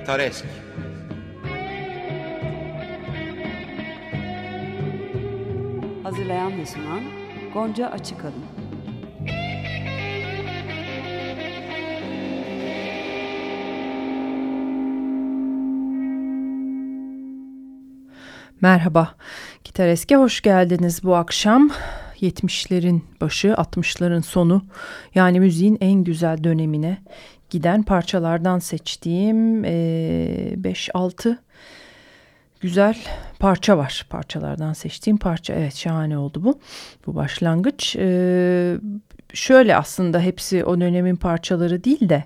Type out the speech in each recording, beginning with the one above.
Gitaresk. Hazırlayan ve sunan Gonca Açıkalın. Merhaba, Gitareske hoş geldiniz bu akşam. 70'lerin başı, 60'ların sonu yani müziğin en güzel dönemine giden parçalardan seçtiğim 5-6 e, güzel parça var. Parçalardan seçtiğim parça. Evet şahane oldu bu. Bu başlangıç. Ee, şöyle aslında hepsi o dönemin parçaları değil de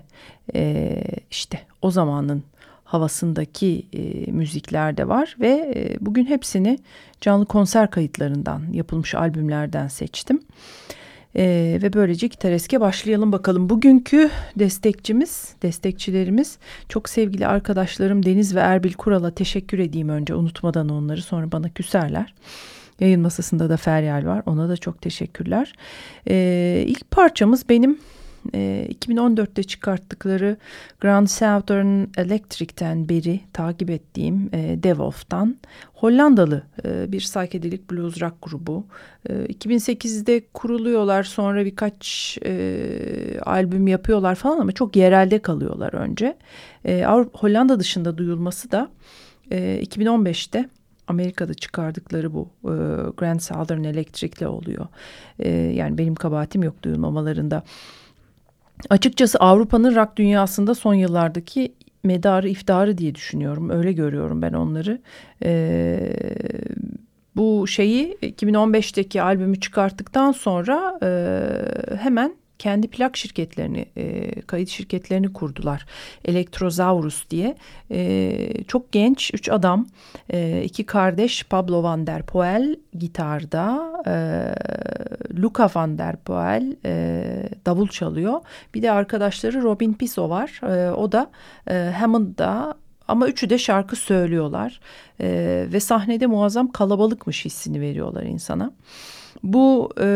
e, işte o zamanın havasındaki e, müzikler de var ve e, bugün hepsini canlı konser kayıtlarından yapılmış albümlerden seçtim. Ee, ve böylece Gitareske başlayalım bakalım. Bugünkü destekçimiz, destekçilerimiz çok sevgili arkadaşlarım Deniz ve Erbil Kural'a teşekkür edeyim önce unutmadan onları sonra bana küserler. Yayın masasında da Feryal var ona da çok teşekkürler. Ee, ilk parçamız benim e, 2014'te çıkarttıkları Grand Southern Electric'ten beri takip ettiğim e, Devolf'tan Hollandalı e, bir psychedelic blues rock grubu. E, 2008'de kuruluyorlar sonra birkaç e, albüm yapıyorlar falan ama çok yerelde kalıyorlar önce. E, Hollanda dışında duyulması da e, 2015'te Amerika'da çıkardıkları bu e, Grand Southern Electric'le oluyor. E, yani benim kabahatim yok duyulmamalarında. Açıkçası Avrupa'nın rock dünyasında son yıllardaki medarı iftarı diye düşünüyorum. Öyle görüyorum ben onları. Ee, bu şeyi 2015'teki albümü çıkarttıktan sonra e, hemen kendi plak şirketlerini, e, kayıt şirketlerini kurdular. Elektrozaurus diye. E, çok genç üç adam, e, iki kardeş Pablo Van der Poel gitarda, e, Luca Van der Poel e, davul çalıyor. Bir de arkadaşları Robin Piso var. E, o da e, Hammond'da ama üçü de şarkı söylüyorlar e, ve sahnede muazzam kalabalıkmış hissini veriyorlar insana. Bu e,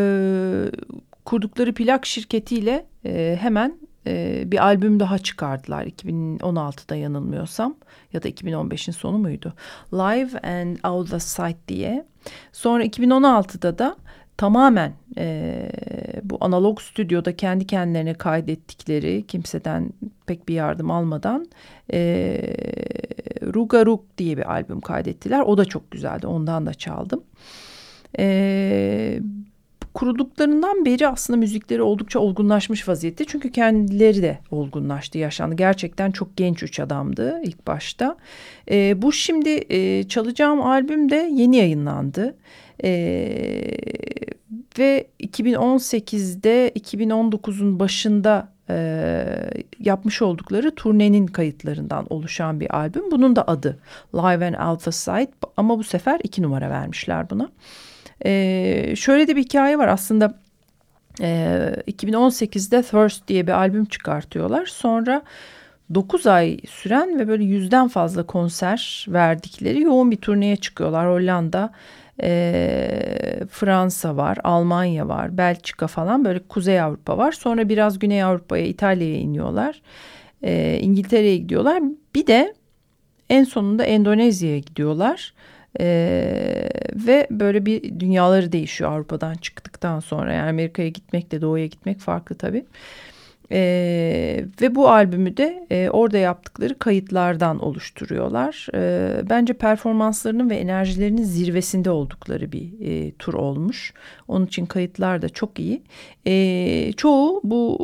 kurdukları plak şirketiyle e, hemen e, bir albüm daha çıkardılar 2016'da yanılmıyorsam ya da 2015'in sonu muydu? Live and Out of Sight diye. Sonra 2016'da da tamamen e, bu analog stüdyoda kendi kendilerine kaydettikleri kimseden pek bir yardım almadan e, Ruga Rug diye bir albüm kaydettiler. O da çok güzeldi. Ondan da çaldım. E, kurulduklarından beri aslında müzikleri oldukça olgunlaşmış vaziyette. Çünkü kendileri de olgunlaştı, yaşandı. Gerçekten çok genç üç adamdı ilk başta. E, bu şimdi e, çalacağım albüm de yeni yayınlandı. E, ve 2018'de 2019'un başında e, yapmış oldukları turnenin kayıtlarından oluşan bir albüm. Bunun da adı Live and Alpha Sight ama bu sefer iki numara vermişler buna. E, şöyle de bir hikaye var aslında e, 2018'de Thirst diye bir albüm çıkartıyorlar. Sonra 9 ay süren ve böyle yüzden fazla konser verdikleri yoğun bir turneye çıkıyorlar. Hollanda, e, Fransa var, Almanya var, Belçika falan böyle Kuzey Avrupa var. Sonra biraz Güney Avrupa'ya, İtalya'ya iniyorlar. E, İngiltere'ye gidiyorlar. Bir de en sonunda Endonezya'ya gidiyorlar. Ee, ve böyle bir dünyaları değişiyor Avrupa'dan çıktıktan sonra. Yani Amerika'ya gitmekle doğuya gitmek farklı tabii. E, ve bu albümü de e, orada yaptıkları kayıtlardan oluşturuyorlar. E, bence performanslarının ve enerjilerinin zirvesinde oldukları bir e, tur olmuş. Onun için kayıtlar da çok iyi. E, çoğu bu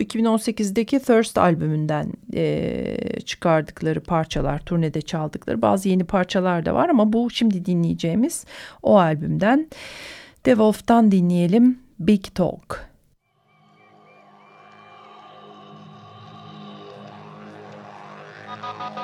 e, 2018'deki Thirst albümünden e, çıkardıkları parçalar, turnede çaldıkları bazı yeni parçalar da var ama bu şimdi dinleyeceğimiz o albümden. Devolf'tan dinleyelim Big Talk.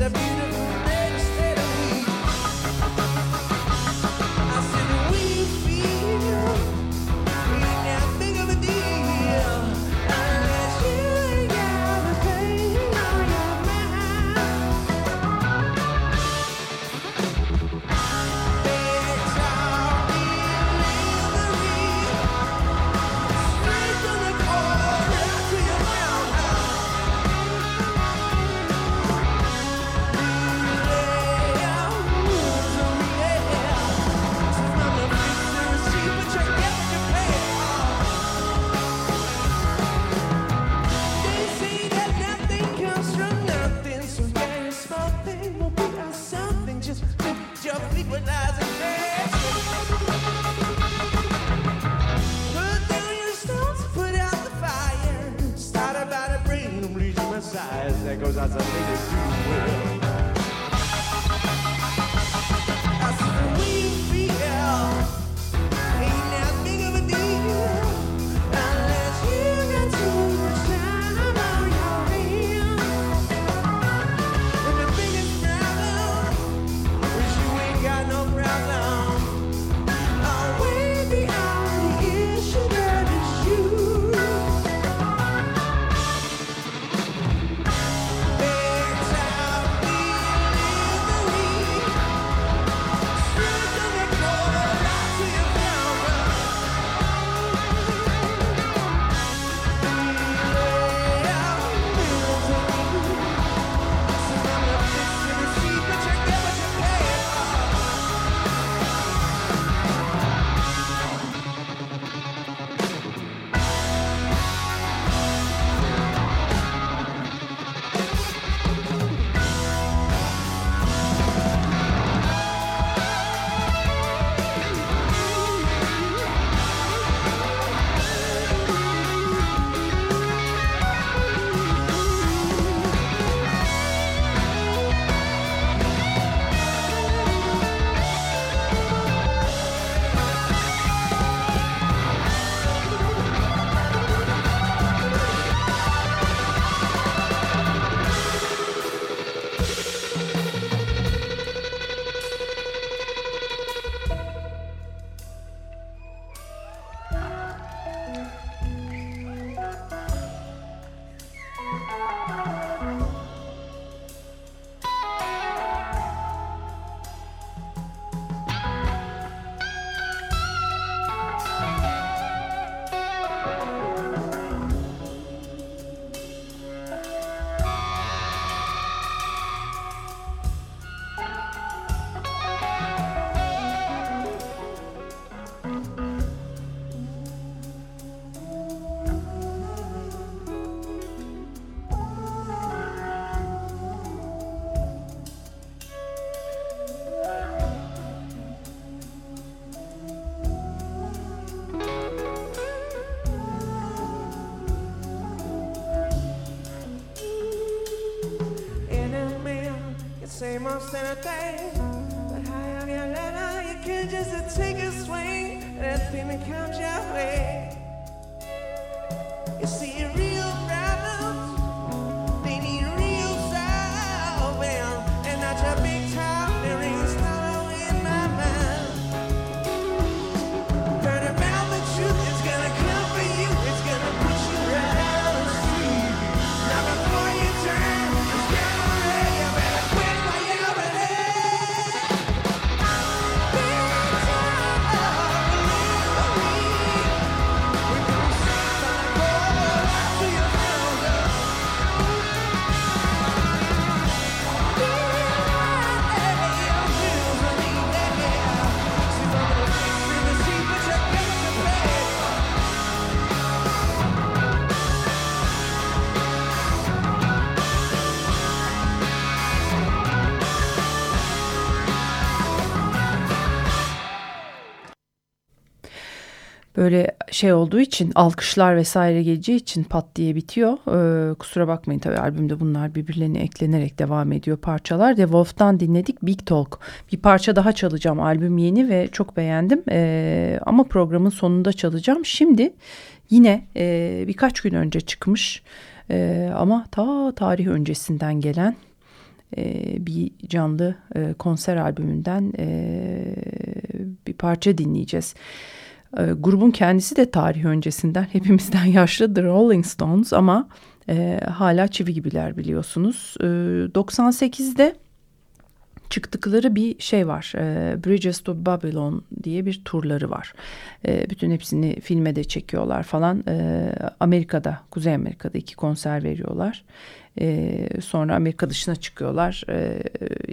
a beautiful same old standard thing. Şey olduğu için alkışlar vesaire geleceği için pat diye bitiyor. Ee, kusura bakmayın tabii albümde bunlar birbirlerine eklenerek devam ediyor parçalar. The Wolf'tan dinledik Big Talk. Bir parça daha çalacağım. Albüm yeni ve çok beğendim. Ee, ama programın sonunda çalacağım. Şimdi yine e, birkaç gün önce çıkmış e, ama ta tarih öncesinden gelen e, bir canlı e, konser albümünden e, bir parça dinleyeceğiz. E, grubun kendisi de tarih öncesinden hepimizden yaşlı The Rolling Stones ama e, hala çivi gibiler biliyorsunuz. E, 98'de çıktıkları bir şey var. E, Bridges to Babylon diye bir turları var. E, bütün hepsini filme de çekiyorlar falan. E, Amerika'da, Kuzey Amerika'da iki konser veriyorlar. E, sonra Amerika dışına çıkıyorlar. E,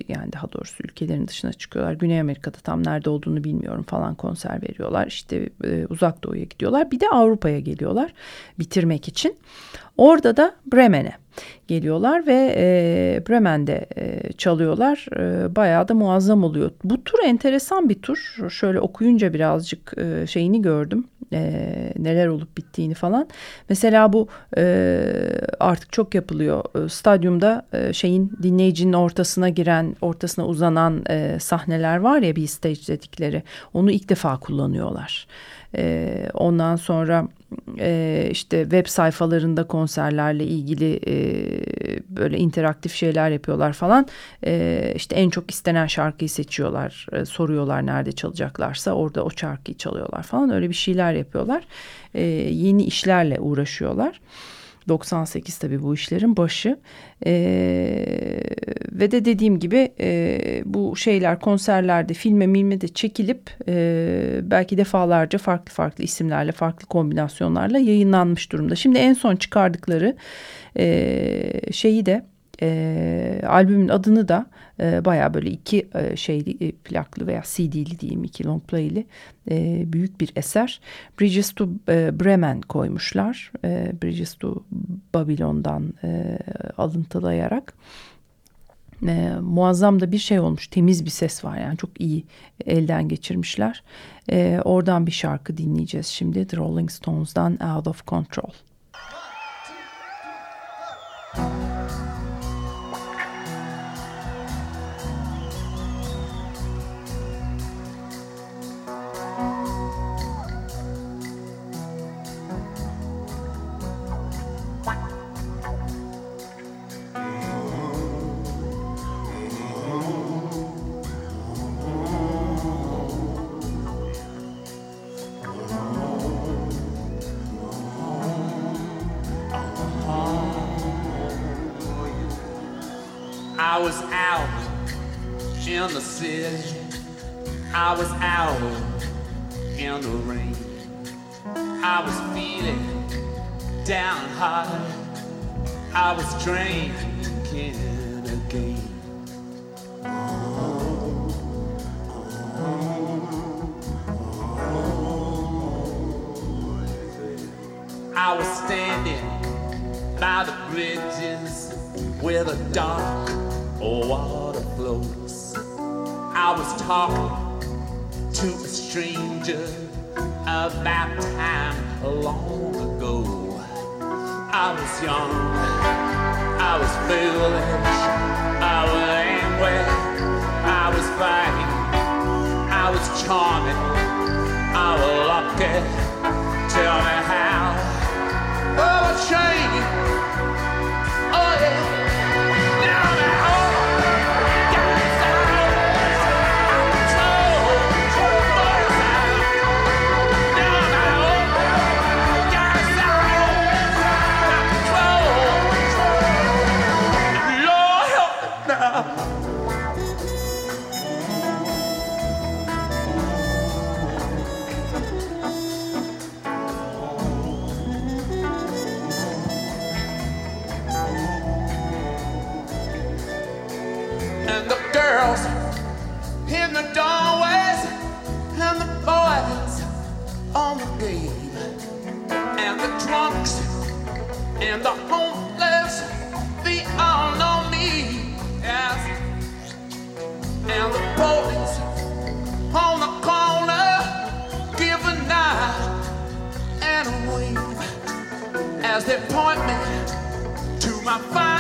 yani daha doğrusu ülkelerin dışına çıkıyorlar. Güney Amerika'da tam nerede olduğunu bilmiyorum falan konser veriyorlar. İşte e, uzak doğuya gidiyorlar. Bir de Avrupa'ya geliyorlar bitirmek için. Orada da Bremen'e geliyorlar ve e, Bremen'de e, çalıyorlar. E, bayağı da muazzam oluyor. Bu tur enteresan bir tur. Şöyle okuyunca birazcık e, şeyini gördüm. e, neler olup bittiğini falan. Mesela bu e, artık çok yapılıyor. E, stadyumda e, şeyin dinleyicinin ortasına giren, ortasına uzanan e, sahneler var ya bir stage dedikleri. Onu ilk defa kullanıyorlar. E, ondan sonra e, işte web sayfalarında konserlerle ilgili e, böyle interaktif şeyler yapıyorlar falan. E, işte en çok istenen şarkıyı seçiyorlar, e, soruyorlar nerede çalacaklarsa orada o şarkıyı çalıyorlar falan. Öyle bir şeyler yapıyorlar. E, yeni işlerle uğraşıyorlar. 98 tabii bu işlerin başı e, ve de dediğim gibi e, bu şeyler konserlerde filme milme de çekilip e, belki defalarca farklı farklı isimlerle farklı kombinasyonlarla yayınlanmış durumda. Şimdi en son çıkardıkları e, şeyi de e, albümün adını da e, baya böyle iki e, şeyli e, plaklı veya CD'li diyeyim iki long play'li e, büyük bir eser. Bridges to e, Bremen koymuşlar. E, Bridges to Babylon'dan e, alıntılayarak. E, muazzam da bir şey olmuş. Temiz bir ses var yani çok iyi elden geçirmişler. E, oradan bir şarkı dinleyeceğiz şimdi. The Rolling Stones'dan Out of Control. うん。I was out in the city. I was out in the rain. I was feeling downhearted. I was drinking again. I was standing by the bridges with a dark Oh, water flows. I was talking to a stranger about time long ago. I was young, I was foolish, I was angry, I was fighting, I was charming, and the girls in the doorways and the boys on the game and the drunks and the homeless they all know me yes and the boys on the corner give a nod and a wave as they point me to my final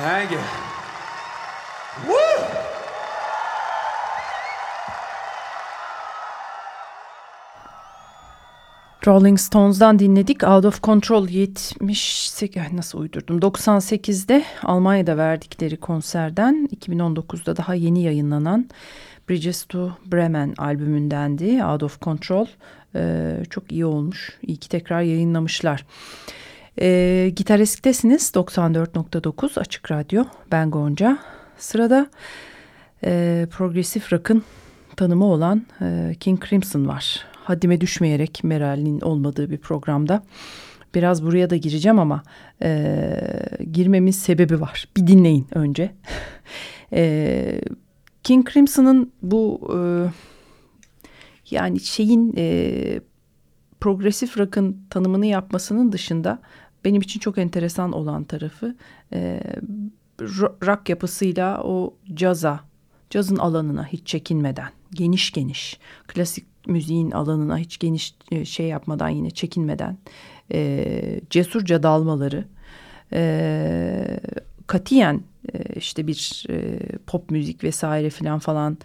Thank you. Woo! Rolling Stones'dan dinledik. Out of Control 78 ay nasıl uydurdum? 98'de Almanya'da verdikleri konserden 2019'da daha yeni yayınlanan Bridges to Bremen albümündendi. Out of Control Ee, çok iyi olmuş. İyi ki tekrar yayınlamışlar. Gitaresk'tesiniz 94.9 Açık Radyo. Ben Gonca. Sırada e, progresif rock'ın tanımı olan e, King Crimson var. Haddime düşmeyerek Meral'in olmadığı bir programda. Biraz buraya da gireceğim ama e, girmemin sebebi var. Bir dinleyin önce. e, King Crimson'ın bu e, yani şeyin e, progresif rock'ın tanımını yapmasının dışında benim için çok enteresan olan tarafı e, rock yapısıyla o caza, cazın alanına hiç çekinmeden, geniş geniş, klasik müziğin alanına hiç geniş e, şey yapmadan yine çekinmeden e, cesurca dalmaları, e, katiyen e, işte bir e, pop müzik vesaire filan falan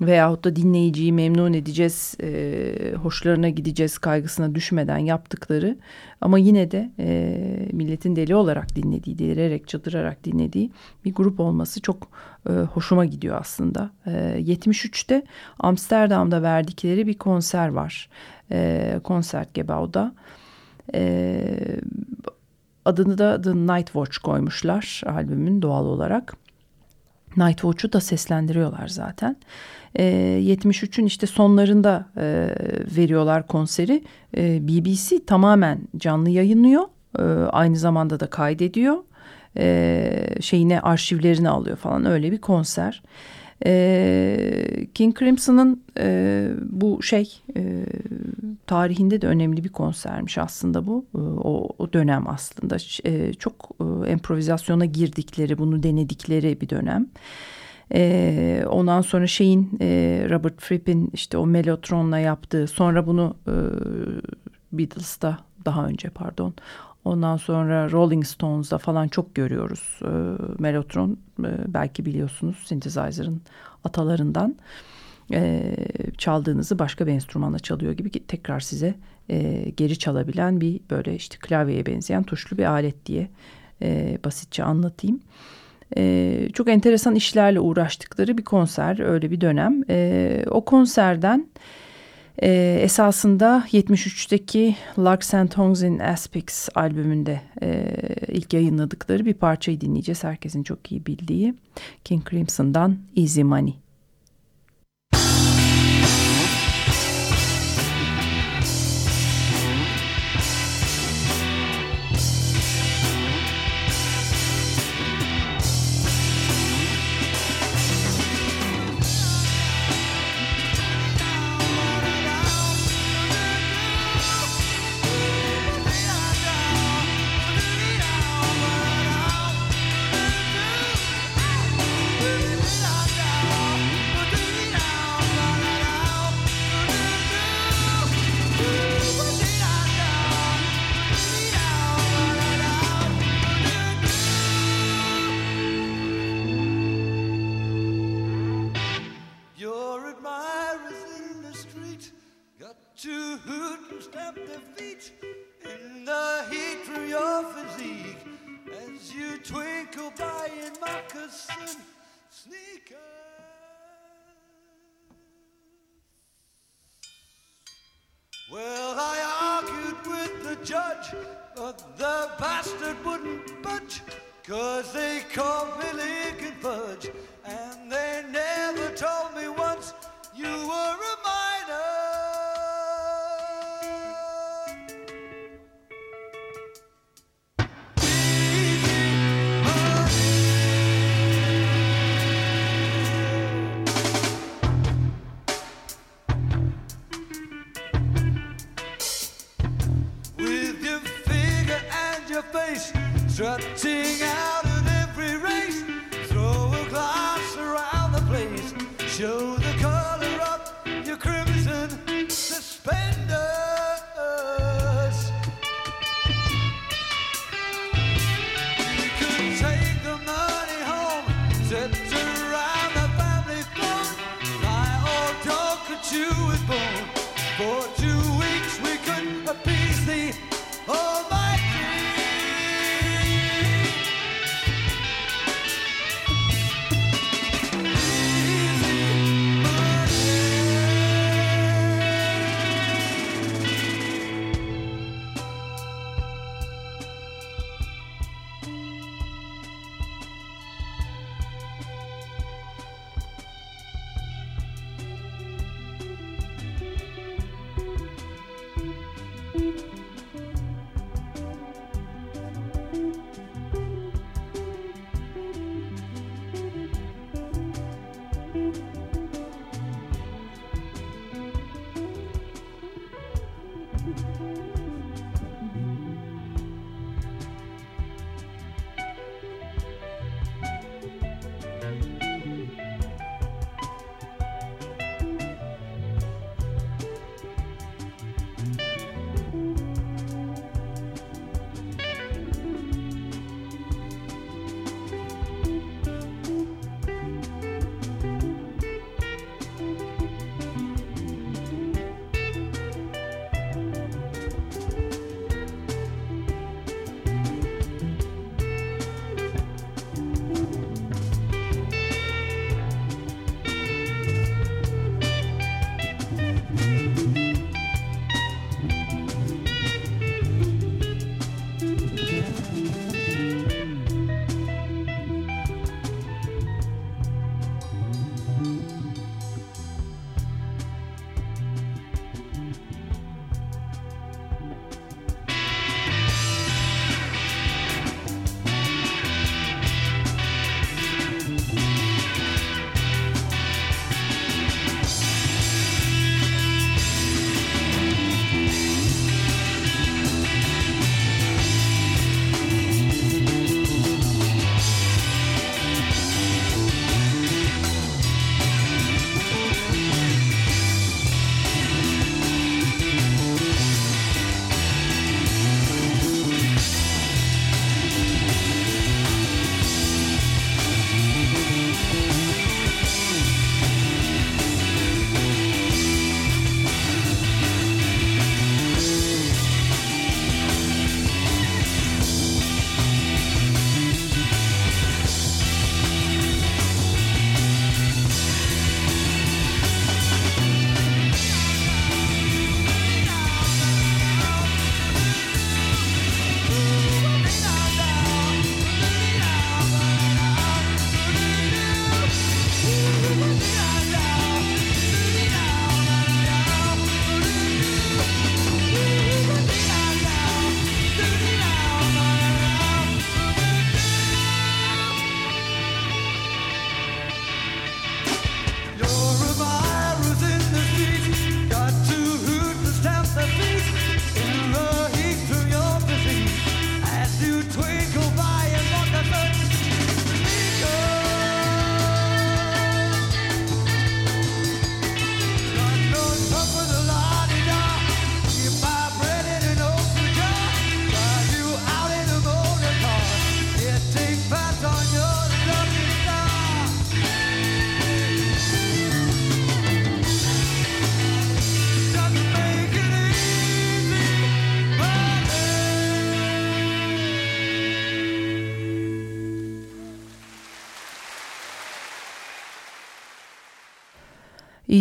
veyahut da dinleyiciyi memnun edeceğiz, e, hoşlarına gideceğiz kaygısına düşmeden yaptıkları ama yine de e, milletin deli olarak dinlediği, delirerek, çadırarak dinlediği bir grup olması çok e, hoşuma gidiyor aslında. E, 73'te Amsterdam'da verdikleri bir konser var. E, Konsert Gebau'da. E, adını da The Night Watch koymuşlar albümün doğal olarak. Night Watch'u da seslendiriyorlar zaten. E, 73'ün işte sonlarında e, veriyorlar konseri. E, BBC tamamen canlı yayınlıyor. E, aynı zamanda da kaydediyor. E, şeyine arşivlerini alıyor falan öyle bir konser. King Crimson'ın e, bu şey e, tarihinde de önemli bir konsermiş aslında bu. E, o, o dönem aslında e, çok e, improvizasyona girdikleri, bunu denedikleri bir dönem. E, ondan sonra şeyin e, Robert Fripp'in işte o Mellotron'la yaptığı sonra bunu e, Beatles'ta daha önce pardon Ondan sonra Rolling Stones'da falan çok görüyoruz. E, Mellotron e, belki biliyorsunuz synthesizer'ın atalarından e, çaldığınızı başka bir enstrümanla çalıyor gibi tekrar size e, geri çalabilen bir böyle işte klavyeye benzeyen tuşlu bir alet diye e, basitçe anlatayım. E, çok enteresan işlerle uğraştıkları bir konser öyle bir dönem. E, o konserden e, esasında 73'teki Larks and Tongues in Aspects albümünde e, ilk yayınladıkları bir parçayı dinleyeceğiz. Herkesin çok iyi bildiği King Crimson'dan Easy Money. Well, I argued with the judge, but the bastard wouldn't budge, cause they called me Lincoln Fudge. And constructive.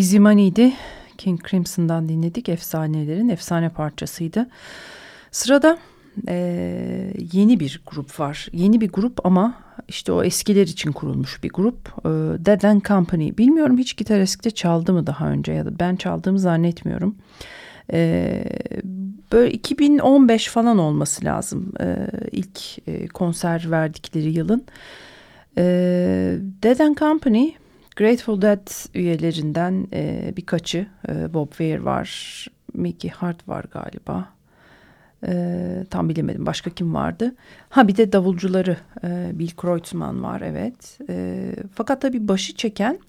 Easy Money'di. King Crimson'dan dinledik. Efsanelerin efsane parçasıydı. Sırada e, yeni bir grup var. Yeni bir grup ama işte o eskiler için kurulmuş bir grup. E, Dead and Company. Bilmiyorum hiç gitar eskide çaldı mı daha önce ya da ben çaldığımı zannetmiyorum. E, böyle 2015 falan olması lazım e, ilk e, konser verdikleri yılın. E, Dead and Company Grateful Dead üyelerinden e, birkaçı e, Bob Weir var, Mickey Hart var galiba. E, tam bilemedim başka kim vardı. Ha bir de davulcuları e, Bill Kreutzmann var evet. E, fakat tabii başı çeken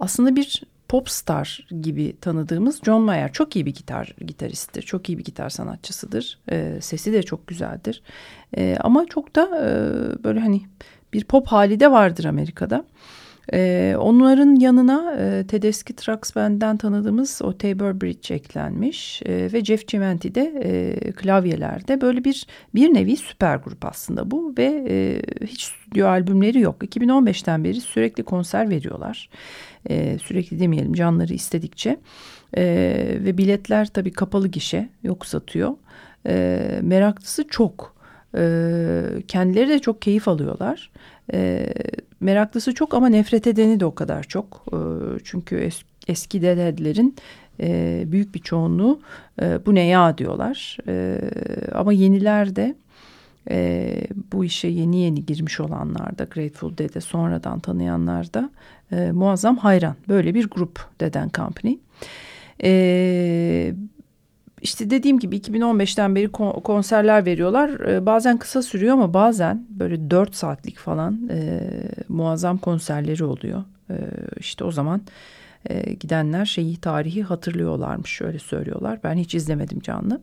aslında bir popstar gibi tanıdığımız John Mayer çok iyi bir gitar gitaristtir. Çok iyi bir gitar sanatçısıdır. E, sesi de çok güzeldir. E, ama çok da e, böyle hani bir pop hali de vardır Amerika'da. Ee, onların yanına e, Tedeschi Trucks Band'den tanıdığımız o Tabor Bridge eklenmiş e, ve Jeff Cimenti de e, klavyelerde böyle bir bir nevi süper grup aslında bu ve e, hiç stüdyo albümleri yok. 2015'ten beri sürekli konser veriyorlar. Sürekli demeyelim canları istedikçe ve biletler tabii kapalı gişe yok satıyor. E, meraklısı çok. Kendileri de çok keyif alıyorlar. E, meraklısı çok ama nefret edeni de o kadar çok. E, çünkü es, eski dedelerin e, büyük bir çoğunluğu e, bu ne ya diyorlar. E, ama yeniler de e, bu işe yeni yeni girmiş olanlar da Grateful Dead'e sonradan tanıyanlar da e, muazzam hayran. Böyle bir grup Dead Company. E, işte dediğim gibi 2015'ten beri konserler veriyorlar. Ee, bazen kısa sürüyor ama bazen böyle 4 saatlik falan e, muazzam konserleri oluyor. E, işte o zaman e, gidenler şeyi tarihi hatırlıyorlarmış şöyle söylüyorlar. Ben hiç izlemedim canlı.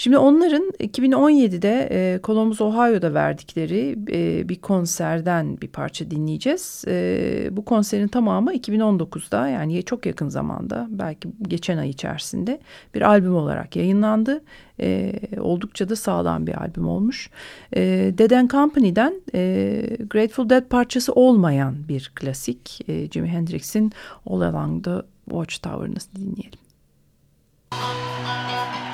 Şimdi onların 2017'de e, Columbus, Ohio'da verdikleri e, bir konserden bir parça dinleyeceğiz. E, bu konserin tamamı 2019'da yani çok yakın zamanda belki geçen ay içerisinde bir albüm olarak yayınlandı. E, oldukça da sağlam bir albüm olmuş. E, Dead and Company'den e, Grateful Dead parçası olmayan bir klasik e, Jimi Hendrix'in All Along the Watchtower'ını dinleyelim. sugar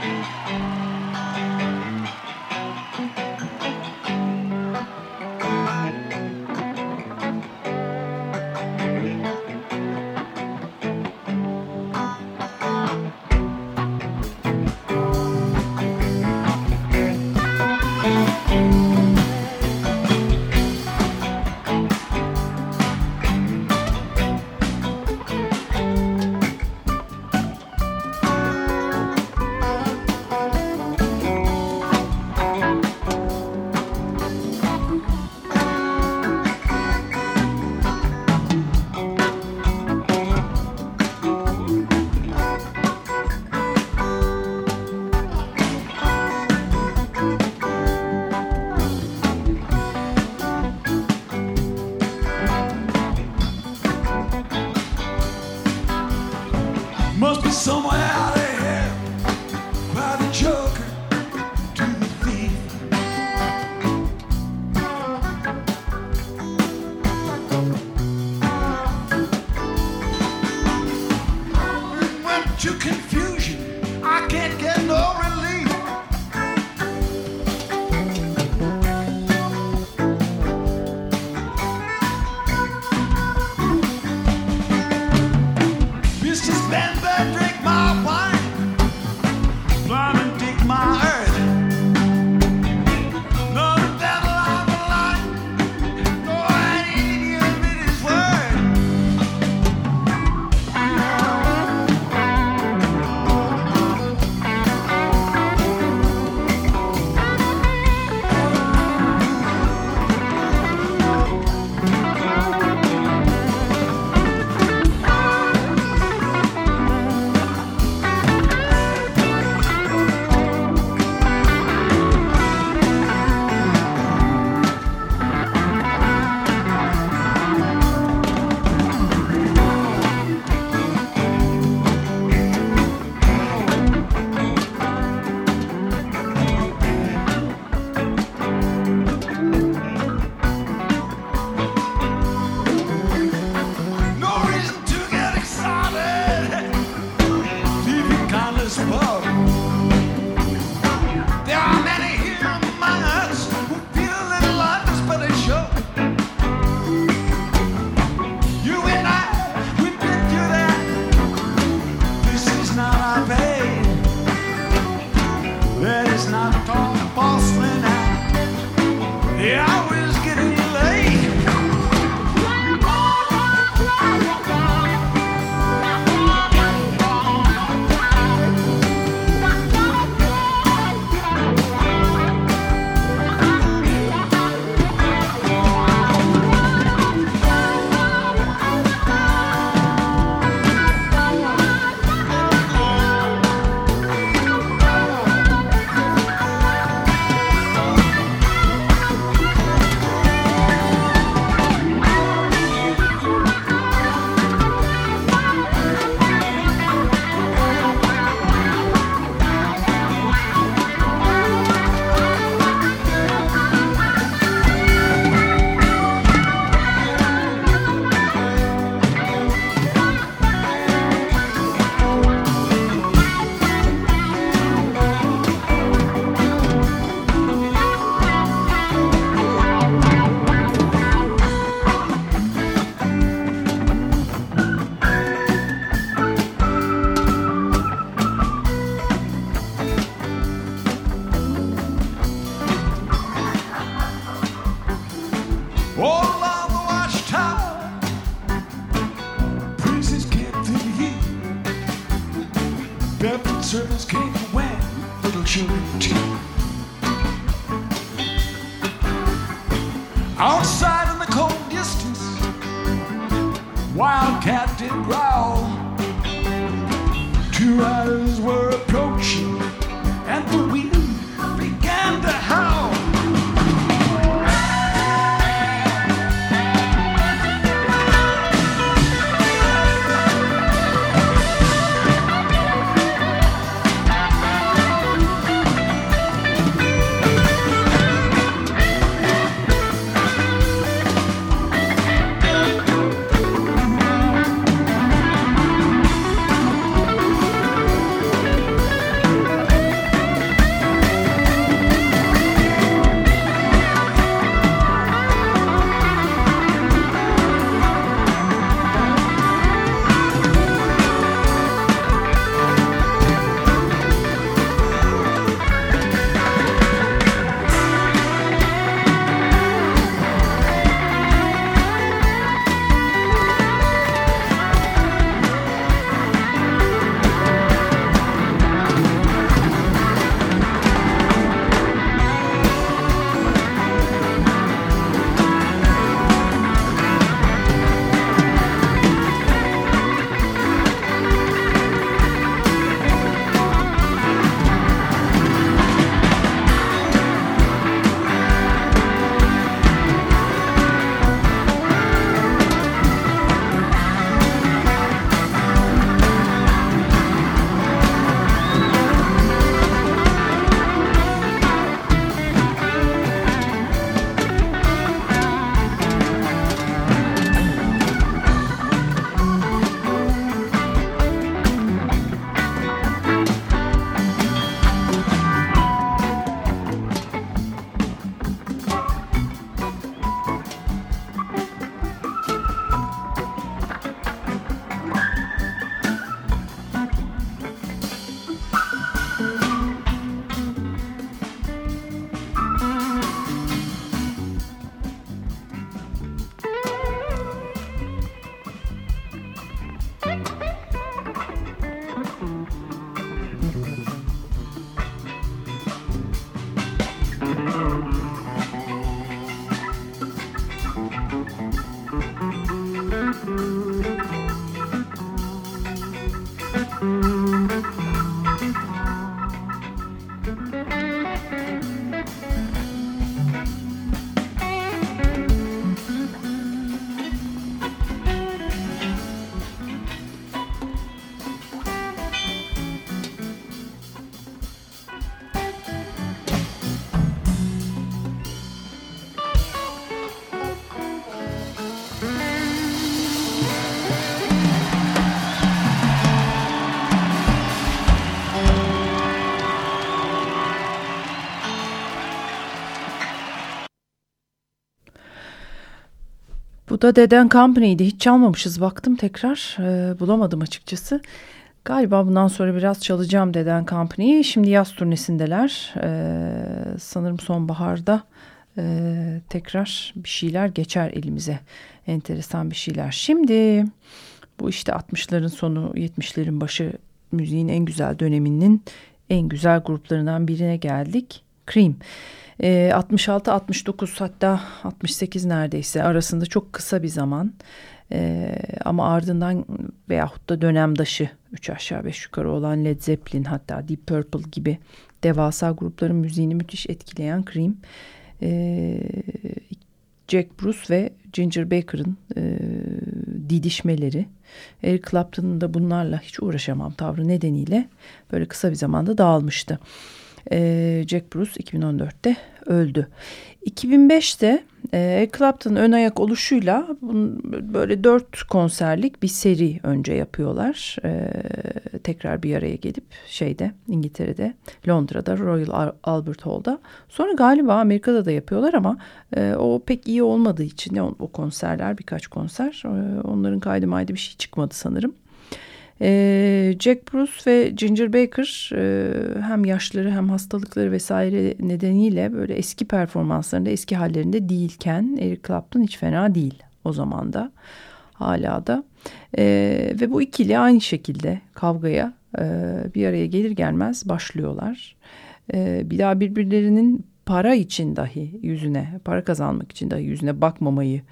Bu da Dead and Company'ydi. Hiç çalmamışız baktım tekrar. Ee, bulamadım açıkçası. Galiba bundan sonra biraz çalacağım Dead and Company'yi. Şimdi yaz turnesindeler. Ee, sanırım sonbaharda e, tekrar bir şeyler geçer elimize. Enteresan bir şeyler. Şimdi bu işte 60'ların sonu 70'lerin başı müziğin en güzel döneminin en güzel gruplarından birine geldik. Cream. E, 66-69 hatta 68 neredeyse arasında çok kısa bir zaman. E, ama ardından veyahut da dönemdaşı 3 aşağı 5 yukarı olan Led Zeppelin hatta Deep Purple gibi devasa grupların müziğini müthiş etkileyen Cream. E, Jack Bruce ve Ginger Baker'ın e, didişmeleri. Eric Clapton'ın da bunlarla hiç uğraşamam tavrı nedeniyle böyle kısa bir zamanda dağılmıştı. E, Jack Bruce 2014'te öldü. 2005'te e, Clapton ön ayak oluşuyla böyle dört konserlik bir seri önce yapıyorlar. E, tekrar bir araya gelip şeyde İngiltere'de Londra'da Royal Albert Hall'da. Sonra galiba Amerika'da da yapıyorlar ama e, o pek iyi olmadığı için o, o konserler birkaç konser e, onların kaydı maydı bir şey çıkmadı sanırım. E, Jack Bruce ve Ginger Baker e, hem yaşları hem hastalıkları vesaire nedeniyle böyle eski performanslarında eski hallerinde değilken Eric Clapton hiç fena değil o zaman da hala da. E, ve bu ikili aynı şekilde kavgaya e, bir araya gelir gelmez başlıyorlar. e, bir daha birbirlerinin para için dahi yüzüne, para kazanmak için dahi yüzüne bakmamayı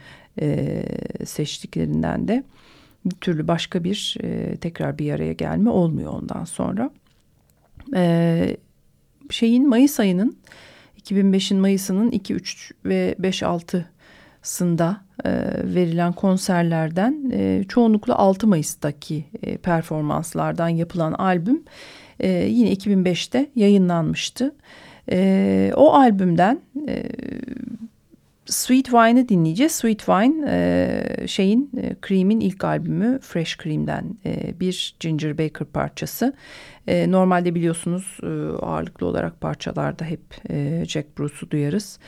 e, seçtiklerinden de bir türlü başka bir e, tekrar bir araya gelme olmuyor ondan sonra. E, şeyin Mayıs ayının 2005'in Mayıs'ının 2, 3 ve 5, 6'sında e, verilen konserlerden e, çoğunlukla 6 Mayıs'taki e, performanslardan yapılan albüm e, yine 2005'te yayınlanmıştı. E, o albümden e, Sweet Wine'ı dinleyeceğiz. Sweet Wine e, şeyin e, Cream'in ilk albümü Fresh Cream'den e, bir Ginger Baker parçası. Normalde biliyorsunuz ağırlıklı olarak parçalarda hep Jack Bruce'u duyarız.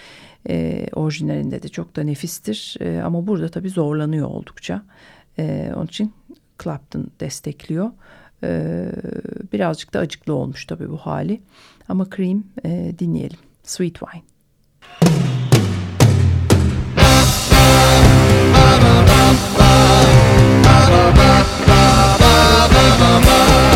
E, orijinalinde de çok da nefistir ama burada tabii zorlanıyor oldukça. Onun için Clapton destekliyor. Birazcık da acıklı olmuş tabii bu hali. Ama Cream dinleyelim. Sweet Wine. Money, nothing money.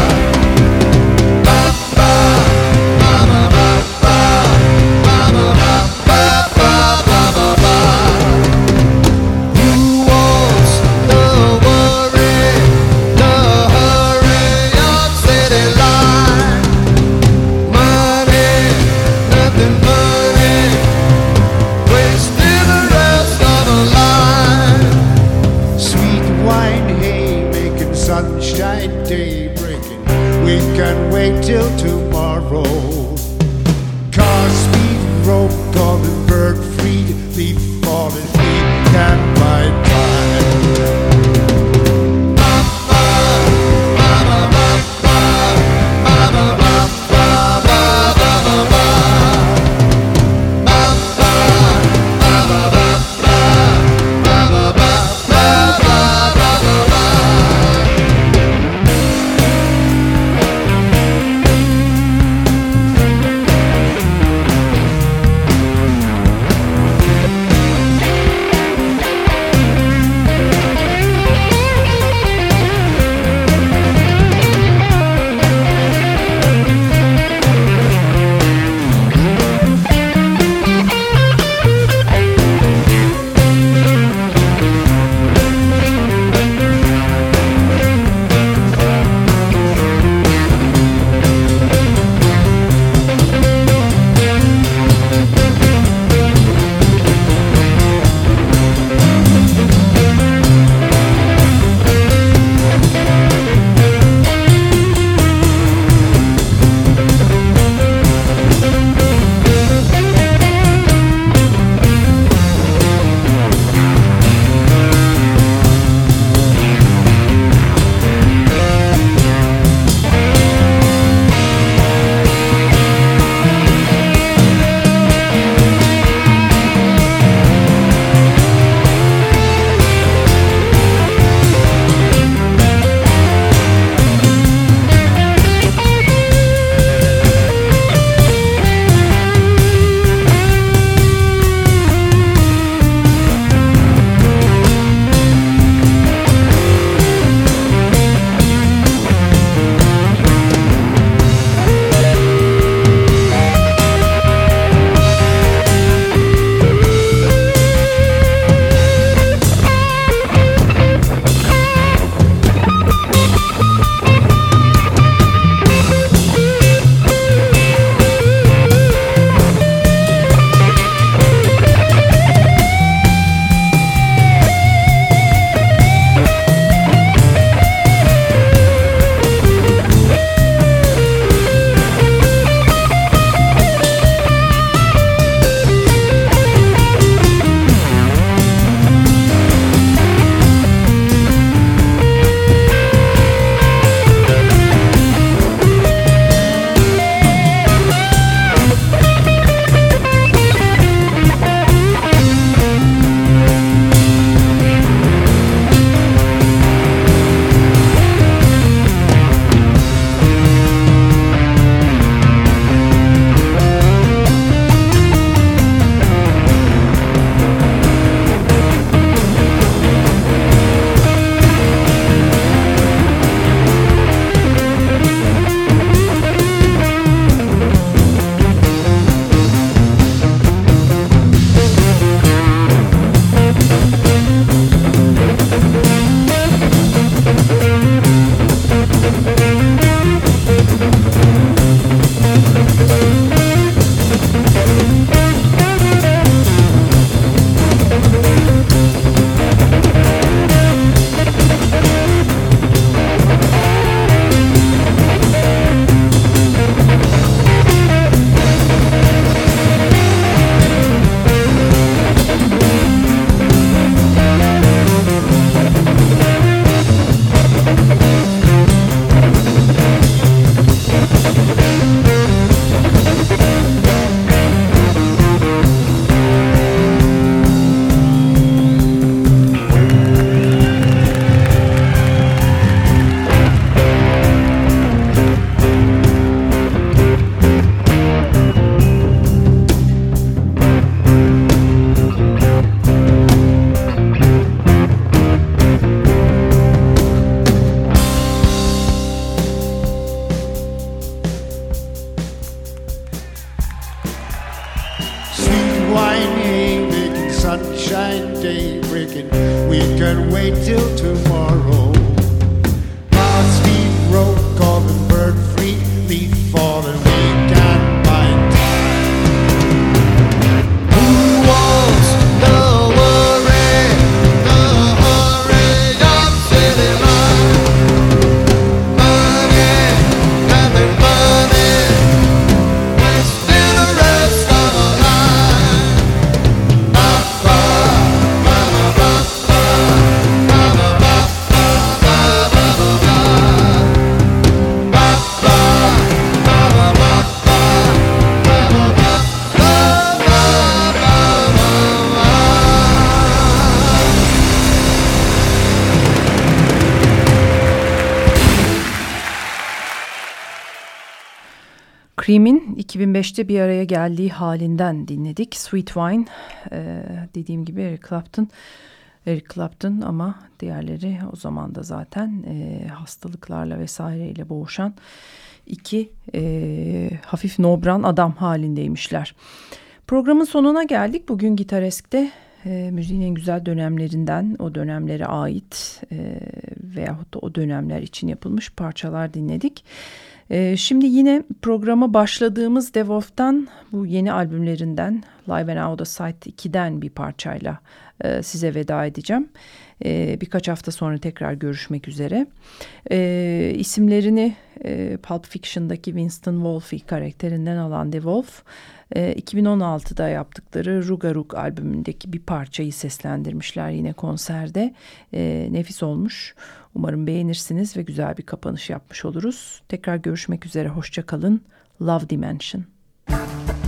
Cream'in 2005'te bir araya geldiği halinden dinledik. Sweet Wine e, dediğim gibi Eric Clapton. Eric Clapton ama diğerleri o zaman da zaten e, hastalıklarla vesaireyle boğuşan iki e, hafif nobran adam halindeymişler. Programın sonuna geldik. Bugün Gitaresk'te e, müziğin en güzel dönemlerinden o dönemlere ait e, veyahut da o dönemler için yapılmış parçalar dinledik. E, şimdi yine programa başladığımız Devolf'tan bu yeni albümlerinden Live and Out of Sight 2'den bir parçayla e, size veda edeceğim. E, birkaç hafta sonra tekrar görüşmek üzere. E, isimlerini e, Pulp Fiction'daki Winston Wolfe karakterinden alan DeWolf, e, 2016'da yaptıkları Rugaruk albümündeki bir parçayı seslendirmişler yine konserde. E, nefis olmuş. Umarım beğenirsiniz ve güzel bir kapanış yapmış oluruz. Tekrar görüşmek üzere. Hoşçakalın. Love Dimension. She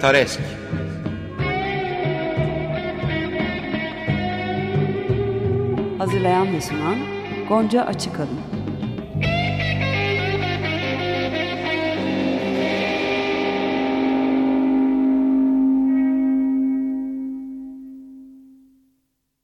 Gitaresk. Hazırlayan ve sunan Gonca Açıkalın.